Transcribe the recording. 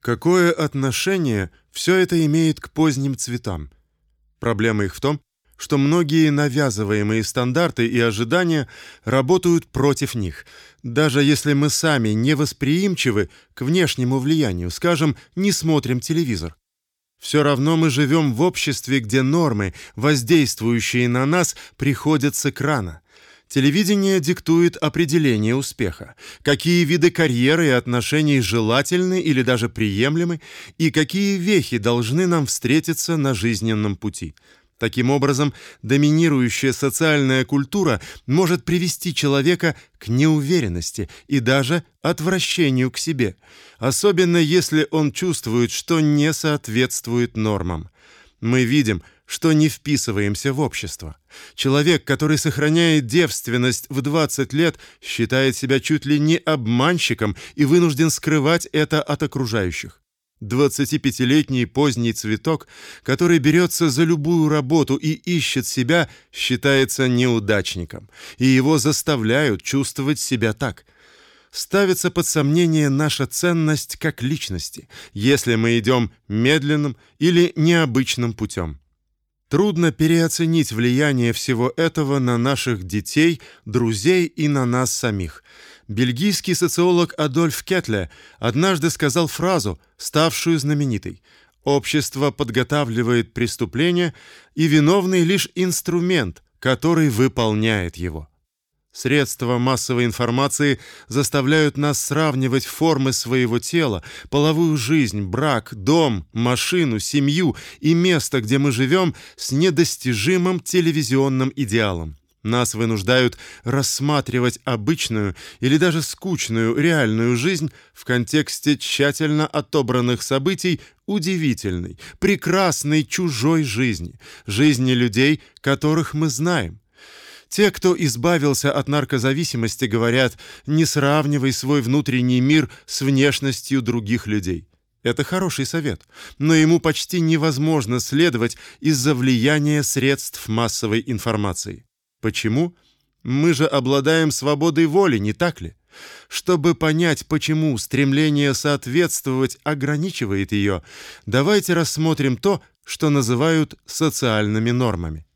Какое отношение все это имеет к поздним цветам? Проблема их в том, что многие навязываемые стандарты и ожидания работают против них. Даже если мы сами не восприимчивы к внешнему влиянию, скажем, не смотрим телевизор. Все равно мы живем в обществе, где нормы, воздействующие на нас, приходят с экрана. Телевидение диктует определение успеха, какие виды карьеры и отношений желательны или даже приемлемы, и какие вехи должны нам встретиться на жизненном пути. Таким образом, доминирующая социальная культура может привести человека к неуверенности и даже отвращению к себе, особенно если он чувствует, что не соответствует нормам. Мы видим, что не вписываемся в общество. Человек, который сохраняет девственность в 20 лет, считает себя чуть ли не обманщиком и вынужден скрывать это от окружающих. 25-летний поздний цветок, который берется за любую работу и ищет себя, считается неудачником, и его заставляют чувствовать себя так. Ставится под сомнение наша ценность как личности, если мы идем медленным или необычным путем. Трудно переоценить влияние всего этого на наших детей, друзей и на нас самих. Бельгийский социолог Адольф Кетле однажды сказал фразу, ставшую знаменитой: "Общество подготавливает преступление, и виновный лишь инструмент, который выполняет его". Средства массовой информации заставляют нас сравнивать формы своего тела, половую жизнь, брак, дом, машину, семью и место, где мы живем, с недостижимым телевизионным идеалом. Нас вынуждают рассматривать обычную или даже скучную реальную жизнь в контексте тщательно отобранных событий удивительной, прекрасной чужой жизни, жизни людей, которых мы знаем. Те, кто избавился от наркозависимости, говорят: "Не сравнивай свой внутренний мир с внешностью других людей". Это хороший совет, но ему почти невозможно следовать из-за влияния средств массовой информации. Почему? Мы же обладаем свободой воли, не так ли? Чтобы понять, почему стремление соответствовать ограничивает ее, давайте рассмотрим то, что называют социальными нормами.